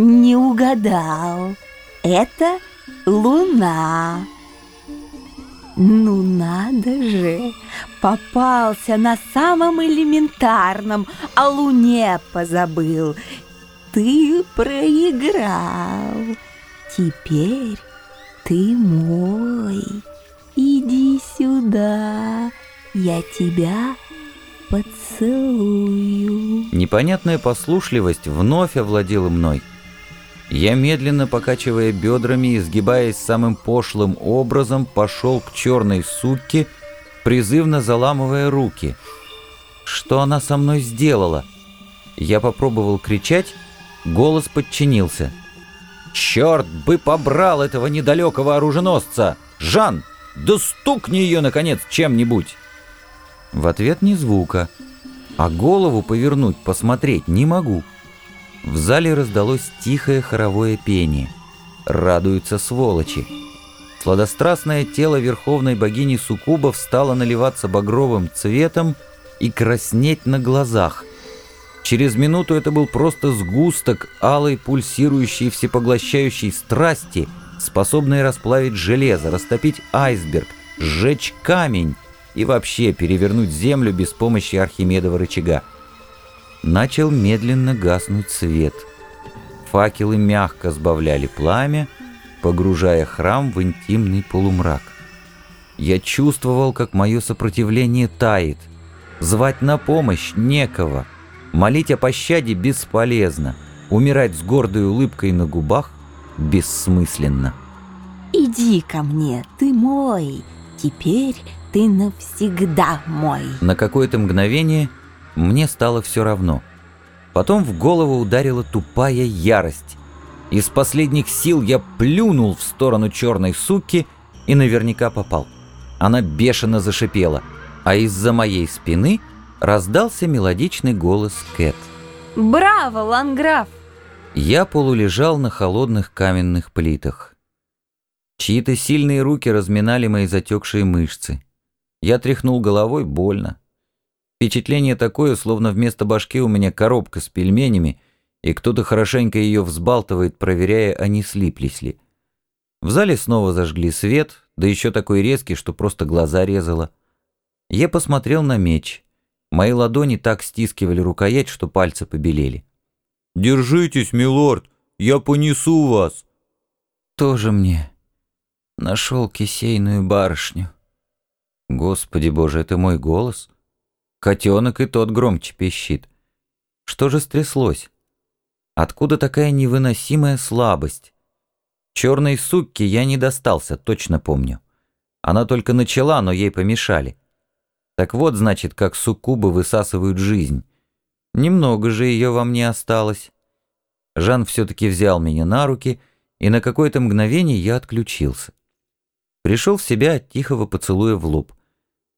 Не угадал. Это луна. Ну надо же, попался на самом элементарном, о луне позабыл. Ты проиграл. Теперь ты мой. Иди сюда, я тебя поцелую. Непонятная послушливость вновь овладела мной. Я, медленно покачивая бедрами и сгибаясь самым пошлым образом, пошел к черной сутке, призывно заламывая руки. Что она со мной сделала? Я попробовал кричать, голос подчинился. «Черт бы побрал этого недалекого оруженосца! Жан, да стукни ее, наконец, чем-нибудь!» В ответ ни звука, а голову повернуть, посмотреть не могу. В зале раздалось тихое хоровое пение. Радуются сволочи. Сладострастное тело верховной богини Суккубов стало наливаться багровым цветом и краснеть на глазах. Через минуту это был просто сгусток алой пульсирующей всепоглощающей страсти, способной расплавить железо, растопить айсберг, сжечь камень и вообще перевернуть землю без помощи Архимедова рычага. Начал медленно гаснуть свет. Факелы мягко сбавляли пламя, погружая храм в интимный полумрак. Я чувствовал, как мое сопротивление тает. Звать на помощь некого. Молить о пощаде бесполезно. Умирать с гордой улыбкой на губах бессмысленно. Иди ко мне, ты мой. Теперь ты навсегда мой. На какое-то мгновение мне стало все равно. Потом в голову ударила тупая ярость. Из последних сил я плюнул в сторону черной суки и наверняка попал. Она бешено зашипела, а из-за моей спины раздался мелодичный голос Кэт. Браво, Ланграф! Я полулежал на холодных каменных плитах. Чьи-то сильные руки разминали мои затекшие мышцы. Я тряхнул головой, больно. Впечатление такое, словно вместо башки у меня коробка с пельменями, и кто-то хорошенько ее взбалтывает, проверяя, а не слиплись ли. В зале снова зажгли свет, да еще такой резкий, что просто глаза резало. Я посмотрел на меч. Мои ладони так стискивали рукоять, что пальцы побелели. «Держитесь, милорд, я понесу вас!» «Тоже мне нашел кисейную барышню». Господи боже, это мой голос? Котенок и тот громче пищит. Что же стряслось? Откуда такая невыносимая слабость? Черной сукке я не достался, точно помню. Она только начала, но ей помешали. Так вот, значит, как суккубы высасывают жизнь. Немного же ее во мне осталось. Жан все-таки взял меня на руки, и на какое-то мгновение я отключился. Пришел в себя от тихого поцелуя в лоб.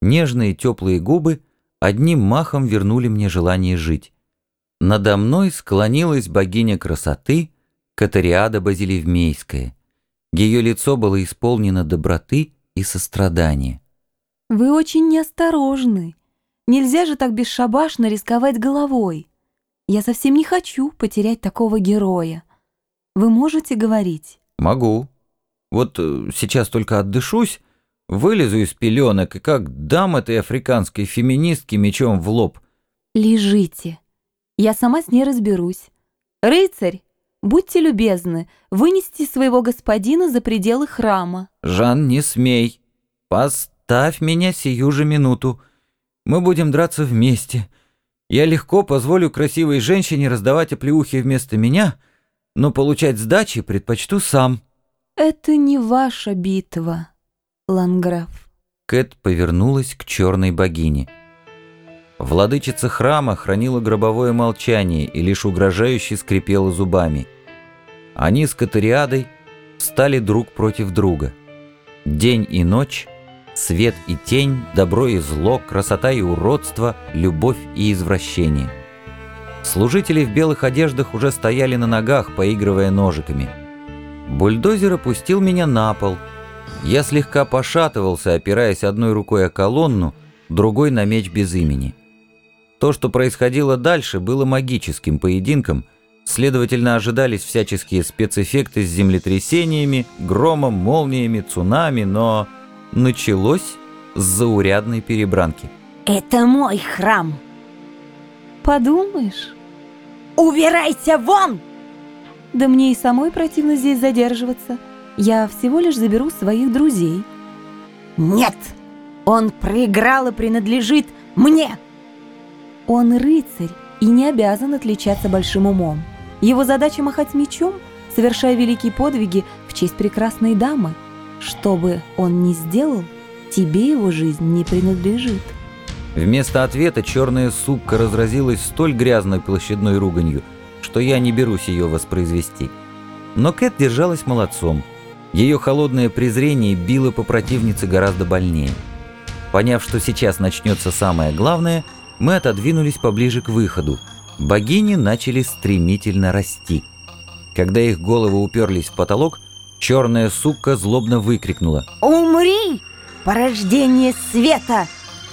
Нежные теплые губы одним махом вернули мне желание жить. Надо мной склонилась богиня красоты Катариада Базилевмейская. Ее лицо было исполнено доброты и сострадания. Вы очень неосторожны. Нельзя же так бесшабашно рисковать головой. Я совсем не хочу потерять такого героя. Вы можете говорить? Могу. Вот э, сейчас только отдышусь, Вылезу из пеленок и как дам этой африканской феминистке мечом в лоб. Лежите. Я сама с ней разберусь. Рыцарь, будьте любезны, вынести своего господина за пределы храма. Жан, не смей. Поставь меня сию же минуту. Мы будем драться вместе. Я легко позволю красивой женщине раздавать оплеухи вместо меня, но получать сдачи предпочту сам. Это не ваша битва. Ланграф. Кэт повернулась к черной богине. Владычица храма хранила гробовое молчание и лишь угрожающе скрипела зубами. Они с Катариадой встали друг против друга. День и ночь, свет и тень, добро и зло, красота и уродство, любовь и извращение. Служители в белых одеждах уже стояли на ногах, поигрывая ножиками. Бульдозер опустил меня на пол — я слегка пошатывался, опираясь одной рукой о колонну, другой на меч без имени. То, что происходило дальше, было магическим поединком, Следовательно, ожидались всяческие спецэффекты с землетрясениями, громом, молниями, цунами, но началось с заурядной перебранки. Это мой храм. Подумаешь, Убирайся вон! да мне и самой противно здесь задерживаться. Я всего лишь заберу своих друзей. Нет, он проиграл и принадлежит мне. Он рыцарь и не обязан отличаться большим умом. Его задача махать мечом, совершая великие подвиги в честь прекрасной дамы. Что бы он ни сделал, тебе его жизнь не принадлежит. Вместо ответа черная сукка разразилась столь грязной площадной руганью, что я не берусь ее воспроизвести. Но Кэт держалась молодцом. Ее холодное презрение било по противнице гораздо больнее. Поняв, что сейчас начнется самое главное, мы отодвинулись поближе к выходу. Богини начали стремительно расти. Когда их головы уперлись в потолок, черная сукка злобно выкрикнула. Умри, порождение света!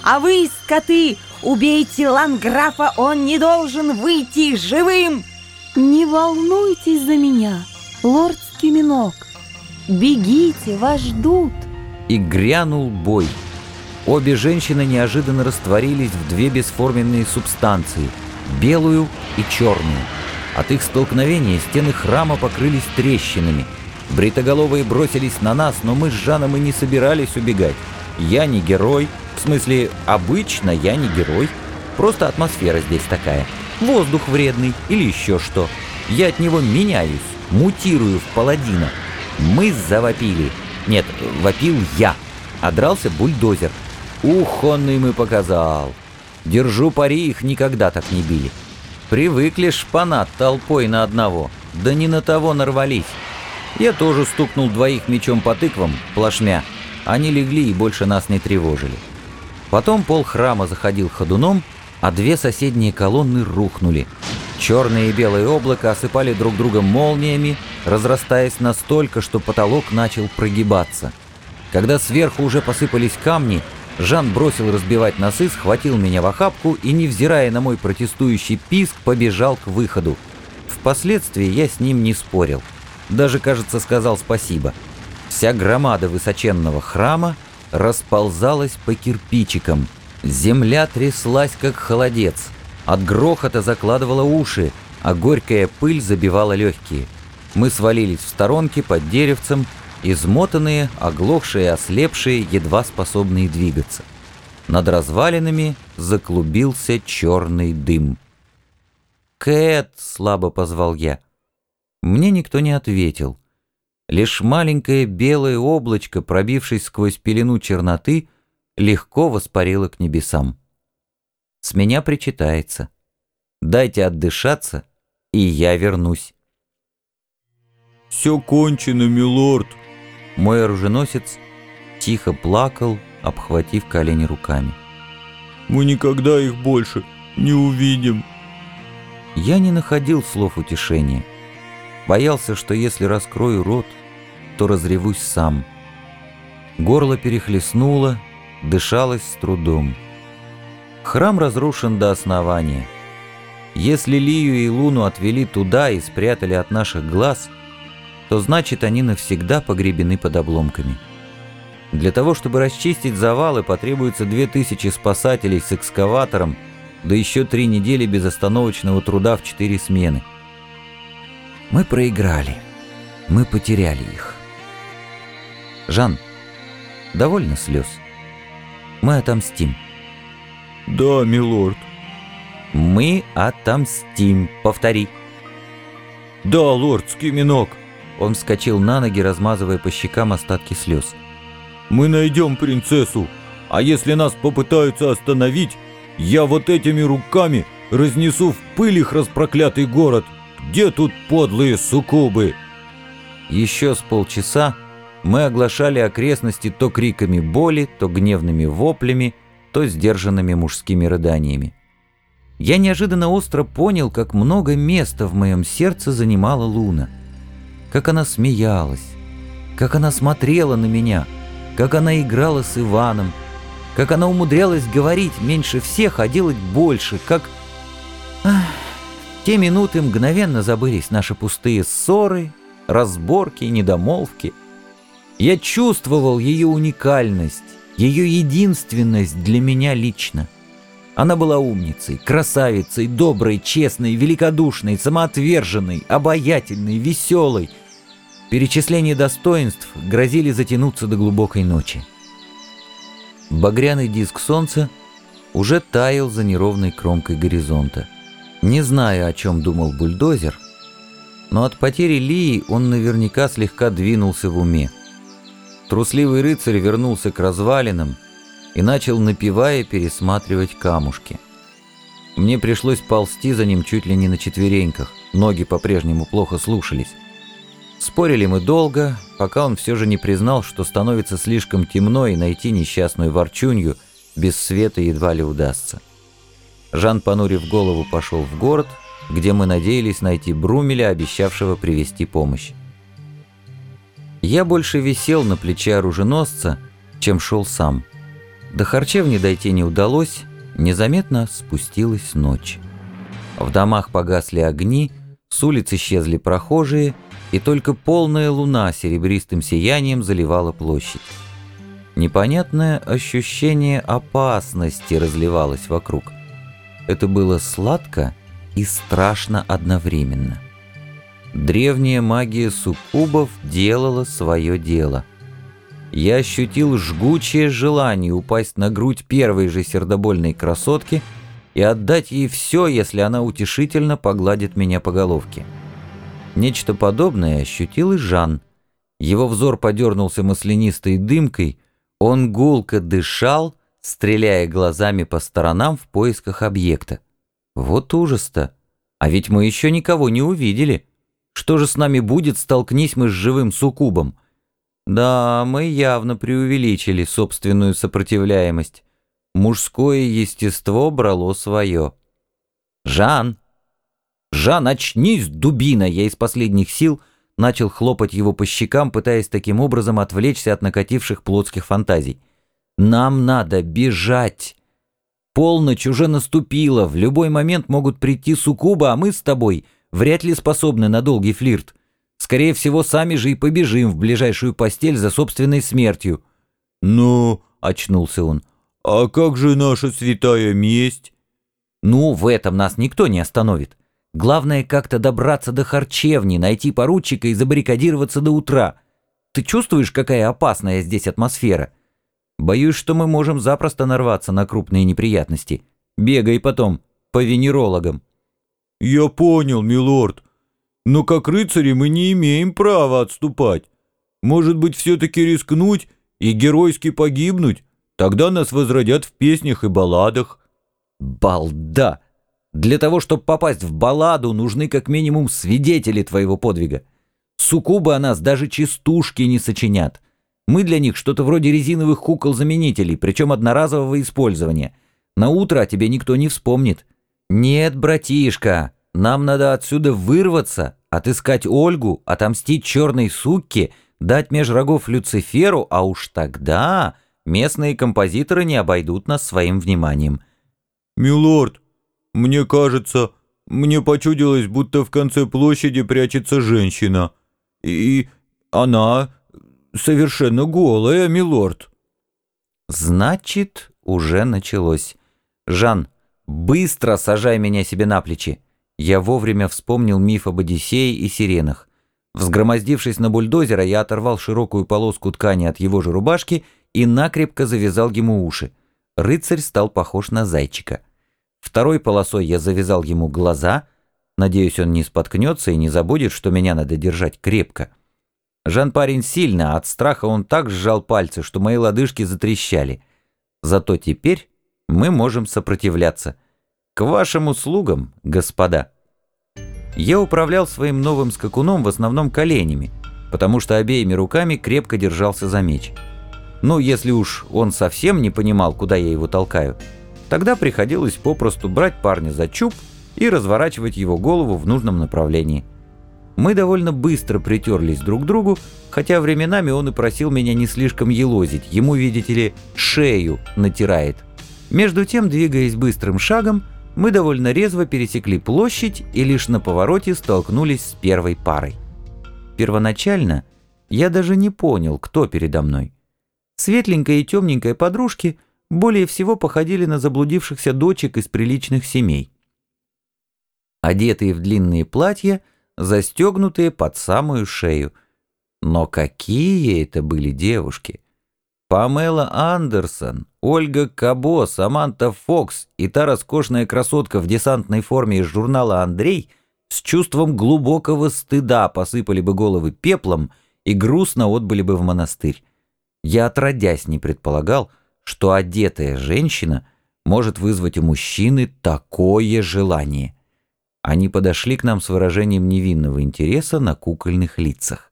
А вы, скоты, убейте Ланграфа, он не должен выйти живым! Не волнуйтесь за меня, лорд Скиминок. Бегите, вас ждут. И грянул бой. Обе женщины неожиданно растворились в две бесформенные субстанции – белую и черную. От их столкновения стены храма покрылись трещинами. Бритоголовые бросились на нас, но мы с Жаном и не собирались убегать. Я не герой, в смысле, обычно я не герой. Просто атмосфера здесь такая. Воздух вредный или еще что. Я от него меняюсь, мутирую в паладина. Мы завопили. Нет, вопил я, а дрался бульдозер. Ух, он им и показал. Держу пари, их никогда так не били. Привыкли шпанат толпой на одного, да не на того нарвались. Я тоже стукнул двоих мечом по тыквам, плашмя. Они легли и больше нас не тревожили. Потом пол храма заходил ходуном, а две соседние колонны рухнули. Черное и белое облако осыпали друг друга молниями, разрастаясь настолько, что потолок начал прогибаться. Когда сверху уже посыпались камни, Жан бросил разбивать носы, схватил меня в охапку и, невзирая на мой протестующий писк, побежал к выходу. Впоследствии я с ним не спорил. Даже, кажется, сказал спасибо. Вся громада высоченного храма расползалась по кирпичикам. Земля тряслась, как холодец. От грохота закладывала уши, а горькая пыль забивала легкие. Мы свалились в сторонке под деревцем, измотанные, оглохшие, ослепшие, едва способные двигаться. Над развалинами заклубился черный дым. «Кэт!» — слабо позвал я. Мне никто не ответил. Лишь маленькое белое облачко, пробившись сквозь пелену черноты, легко воспарило к небесам. С меня причитается. Дайте отдышаться, и я вернусь. «Все кончено, милорд!» Мой оруженосец тихо плакал, обхватив колени руками. «Мы никогда их больше не увидим!» Я не находил слов утешения. Боялся, что если раскрою рот, то разревусь сам. Горло перехлестнуло, дышалось с трудом. Храм разрушен до основания. Если Лию и Луну отвели туда и спрятали от наших глаз, то значит они навсегда погребены под обломками. Для того, чтобы расчистить завалы, потребуется две тысячи спасателей с экскаватором, да еще три недели безостановочного труда в четыре смены. Мы проиграли. Мы потеряли их. Жан, довольно слез. Мы отомстим. «Да, милорд». Мы отомстим. Повтори. «Да, лорд Скиминок. Он вскочил на ноги, размазывая по щекам остатки слез. Мы найдем принцессу, а если нас попытаются остановить, я вот этими руками разнесу в пыль их распроклятый город. Где тут подлые суккубы?» Еще с полчаса мы оглашали окрестности то криками боли, то гневными воплями, то сдержанными мужскими рыданиями. Я неожиданно остро понял, как много места в моем сердце занимала Луна. Как она смеялась, как она смотрела на меня, как она играла с Иваном, как она умудрялась говорить меньше всех, а делать больше, как... Ах, те минуты мгновенно забылись наши пустые ссоры, разборки, недомолвки. Я чувствовал ее уникальность, ее единственность для меня лично. Она была умницей, красавицей, доброй, честной, великодушной, самоотверженной, обаятельной, веселой. Перечисление достоинств грозили затянуться до глубокой ночи. Багряный диск солнца уже таял за неровной кромкой горизонта. Не знаю, о чем думал бульдозер, но от потери Лии он наверняка слегка двинулся в уме. Трусливый рыцарь вернулся к развалинам и начал, напевая, пересматривать камушки. Мне пришлось ползти за ним чуть ли не на четвереньках, ноги по-прежнему плохо слушались. Спорили мы долго, пока он все же не признал, что становится слишком темно и найти несчастную ворчунью без света едва ли удастся. Жан, понурив голову, пошел в город, где мы надеялись найти Брумеля, обещавшего привести помощь. Я больше висел на плече оруженосца, чем шел сам. До харчевни дойти не удалось, незаметно спустилась ночь. В домах погасли огни, с улиц исчезли прохожие, и только полная луна серебристым сиянием заливала площадь. Непонятное ощущение опасности разливалось вокруг. Это было сладко и страшно одновременно. Древняя магия суккубов делала свое дело. Я ощутил жгучее желание упасть на грудь первой же сердобольной красотки и отдать ей все, если она утешительно погладит меня по головке. Нечто подобное ощутил и Жан. Его взор подернулся маслянистой дымкой, он гулко дышал, стреляя глазами по сторонам в поисках объекта. Вот ужас-то! А ведь мы еще никого не увидели. Что же с нами будет, столкнись мы с живым суккубом? Да, мы явно преувеличили собственную сопротивляемость. Мужское естество брало свое. «Жан! Жан, очнись, дубина!» Я из последних сил начал хлопать его по щекам, пытаясь таким образом отвлечься от накативших плотских фантазий. «Нам надо бежать!» Полночь уже наступила, в любой момент могут прийти суккубы, а мы с тобой вряд ли способны на долгий флирт. Скорее всего, сами же и побежим в ближайшую постель за собственной смертью». «Ну...» — очнулся он. «А как же наша святая месть?» «Ну, в этом нас никто не остановит. Главное, как-то добраться до харчевни, найти поручика и забаррикадироваться до утра. Ты чувствуешь, какая опасная здесь атмосфера? Боюсь, что мы можем запросто нарваться на крупные неприятности. Бегай потом по венерологам». «Я понял, милорд. Но как рыцари мы не имеем права отступать. Может быть, все-таки рискнуть и геройски погибнуть? Тогда нас возродят в песнях и балладах». «Балда! Для того, чтобы попасть в балладу, нужны как минимум свидетели твоего подвига. Суккубы о нас даже частушки не сочинят». Мы для них что-то вроде резиновых кукол-заменителей, причем одноразового использования. На утро о тебе никто не вспомнит. Нет, братишка, нам надо отсюда вырваться, отыскать Ольгу, отомстить черной сукке, дать меж рогов Люциферу, а уж тогда местные композиторы не обойдут нас своим вниманием. «Милорд, мне кажется, мне почудилось, будто в конце площади прячется женщина. И она совершенно голая, милорд». «Значит, уже началось. Жан, быстро сажай меня себе на плечи». Я вовремя вспомнил миф об Одиссее и сиренах. Взгромоздившись на бульдозера, я оторвал широкую полоску ткани от его же рубашки и накрепко завязал ему уши. Рыцарь стал похож на зайчика. Второй полосой я завязал ему глаза. Надеюсь, он не споткнется и не забудет, что меня надо держать крепко. Жан-парень сильно, от страха он так сжал пальцы, что мои лодыжки затрещали. Зато теперь мы можем сопротивляться. К вашим услугам, господа. Я управлял своим новым скакуном в основном коленями, потому что обеими руками крепко держался за меч. Ну, если уж он совсем не понимал, куда я его толкаю, тогда приходилось попросту брать парня за чуб и разворачивать его голову в нужном направлении. Мы довольно быстро притерлись друг к другу, хотя временами он и просил меня не слишком елозить, ему, видите ли, шею натирает. Между тем, двигаясь быстрым шагом, мы довольно резво пересекли площадь и лишь на повороте столкнулись с первой парой. Первоначально я даже не понял, кто передо мной. Светленькая и темненькая подружки более всего походили на заблудившихся дочек из приличных семей. Одетые в длинные платья, застегнутые под самую шею. Но какие это были девушки! Памела Андерсон, Ольга Кабо, Саманта Фокс и та роскошная красотка в десантной форме из журнала «Андрей» с чувством глубокого стыда посыпали бы головы пеплом и грустно отбыли бы в монастырь. Я отродясь не предполагал, что одетая женщина может вызвать у мужчины такое желание. Они подошли к нам с выражением невинного интереса на кукольных лицах.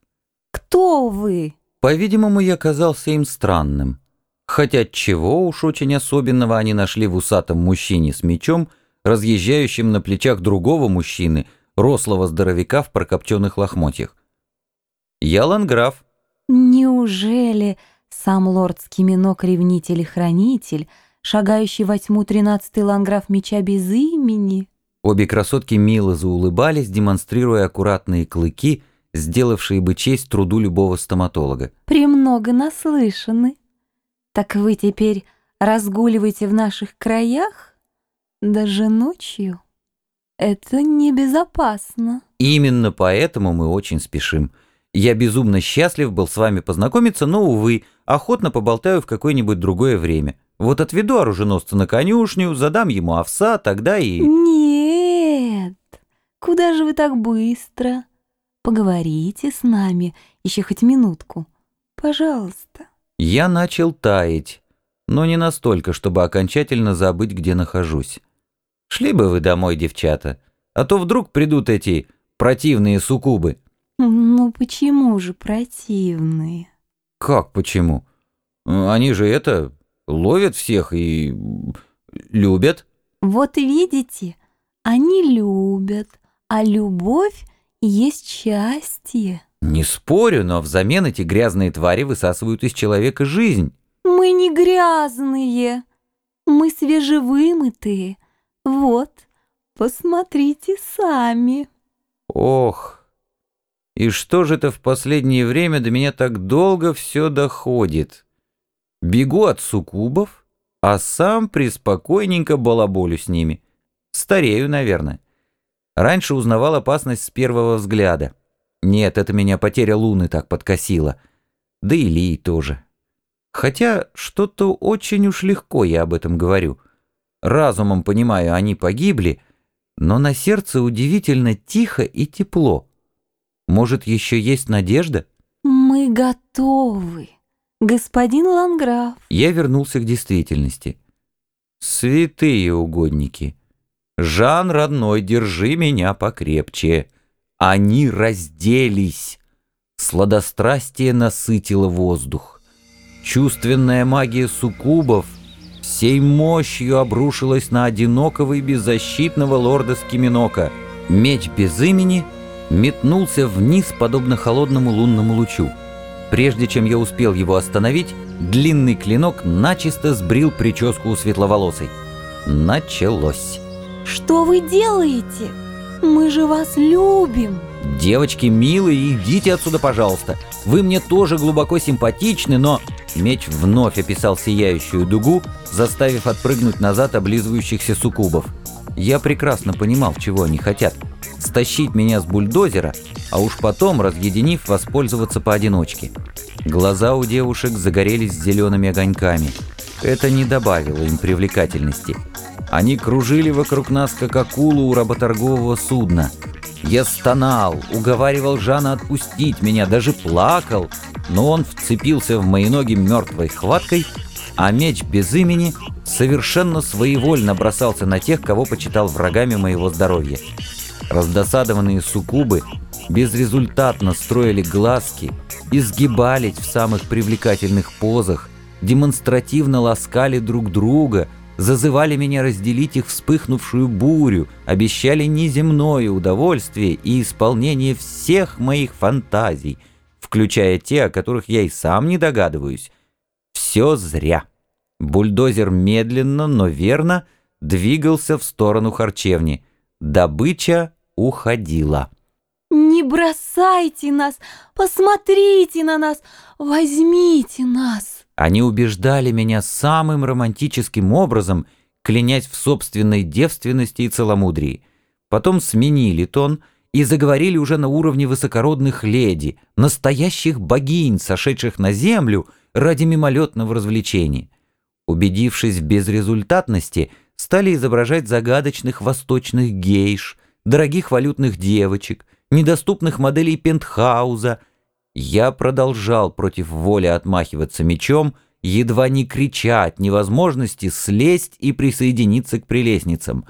«Кто вы?» По-видимому, я казался им странным. Хотя чего уж очень особенного они нашли в усатом мужчине с мечом, разъезжающем на плечах другого мужчины, рослого здоровяка в прокопченных лохмотьях. Я ландграф. Неужели сам лорд Скиминок ревнитель и хранитель, шагающий во тьму тринадцатый ландграф меча без имени? Обе красотки мило заулыбались, демонстрируя аккуратные клыки — сделавшие бы честь труду любого стоматолога. «Премного наслышаны. Так вы теперь разгуливаете в наших краях? Даже ночью? Это небезопасно». «Именно поэтому мы очень спешим. Я безумно счастлив был с вами познакомиться, но, увы, охотно поболтаю в какое-нибудь другое время. Вот отведу оруженосца на конюшню, задам ему овса, тогда и...» «Нет, куда же вы так быстро?» Поговорите с нами еще хоть минутку. Пожалуйста». Я начал таять, но не настолько, чтобы окончательно забыть, где нахожусь. Шли бы вы домой, девчата, а то вдруг придут эти противные суккубы. Ну почему же противные? Как почему? Они же это, ловят всех и любят. Вот видите, они любят, а любовь есть счастье. Не спорю, но взамен эти грязные твари высасывают из человека жизнь. Мы не грязные, мы свежевымытые. Вот, посмотрите сами. Ох, и что же это в последнее время до меня так долго все доходит? Бегу от суккубов, а сам приспокойненько балаболю с ними. Старею, наверное. Раньше узнавал опасность с первого взгляда. Нет, это меня потеря луны так подкосила. Да и Ли тоже. Хотя что-то очень уж легко я об этом говорю. Разумом понимаю, они погибли, но на сердце удивительно тихо и тепло. Может, еще есть надежда? Мы готовы, господин Ланграф. Я вернулся к действительности. Святые угодники. Жан, родной, держи меня покрепче. Они разделись. Сладострастие насытило воздух. Чувственная магия суккубов всей мощью обрушилась на одинокого и беззащитного лорда Скиминока. Меч без имени метнулся вниз, подобно холодному лунному лучу. Прежде чем я успел его остановить, длинный клинок начисто сбрил прическу у светловолосой. Началось. Что вы делаете? Мы же вас любим. Девочки милые, идите отсюда, пожалуйста. Вы мне тоже глубоко симпатичны, но... Меч вновь описал сияющую дугу, заставив отпрыгнуть назад облизывающихся суккубов. Я прекрасно понимал, чего они хотят. Стащить меня с бульдозера, а уж потом, разъединив, воспользоваться поодиночке. Глаза у девушек загорелись зелеными огоньками. Это не добавило им привлекательности. Они кружили вокруг нас, как акулы у работоргового судна. Я стонал, уговаривал Жана отпустить меня, даже плакал, но он вцепился в мои ноги мертвой хваткой, а меч без имени совершенно своевольно бросался на тех, кого почитал врагами моего здоровья. Раздосадованные суккубы безрезультатно строили глазки, изгибались в самых привлекательных позах, демонстративно ласкали друг друга, зазывали меня разделить их вспыхнувшую бурю, обещали неземное удовольствие и исполнение всех моих фантазий, включая те, о которых я и сам не догадываюсь. Все зря. Бульдозер медленно, но верно двигался в сторону харчевни. Добыча уходила. «Не бросайте нас! Посмотрите на нас! Возьмите нас!» Они убеждали меня самым романтическим образом, клянясь в собственной девственности и целомудрии. Потом сменили тон и заговорили уже на уровне высокородных леди, настоящих богинь, сошедших на землю ради мимолетного развлечения. Убедившись в безрезультатности, стали изображать загадочных восточных гейш, дорогих валютных девочек, недоступных моделей пентхауза. Я продолжал против воли отмахиваться мечом, едва не крича от невозможности слезть и присоединиться к прелестницам.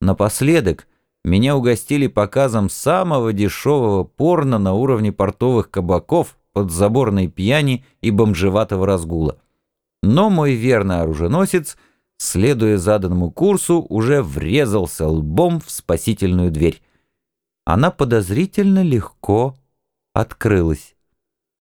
Напоследок меня угостили показом самого дешевого порно на уровне портовых кабаков под заборной пьяни и бомжеватого разгула. Но мой верный оруженосец, следуя заданному курсу, уже врезался лбом в спасительную дверь. Она подозрительно легко открылась.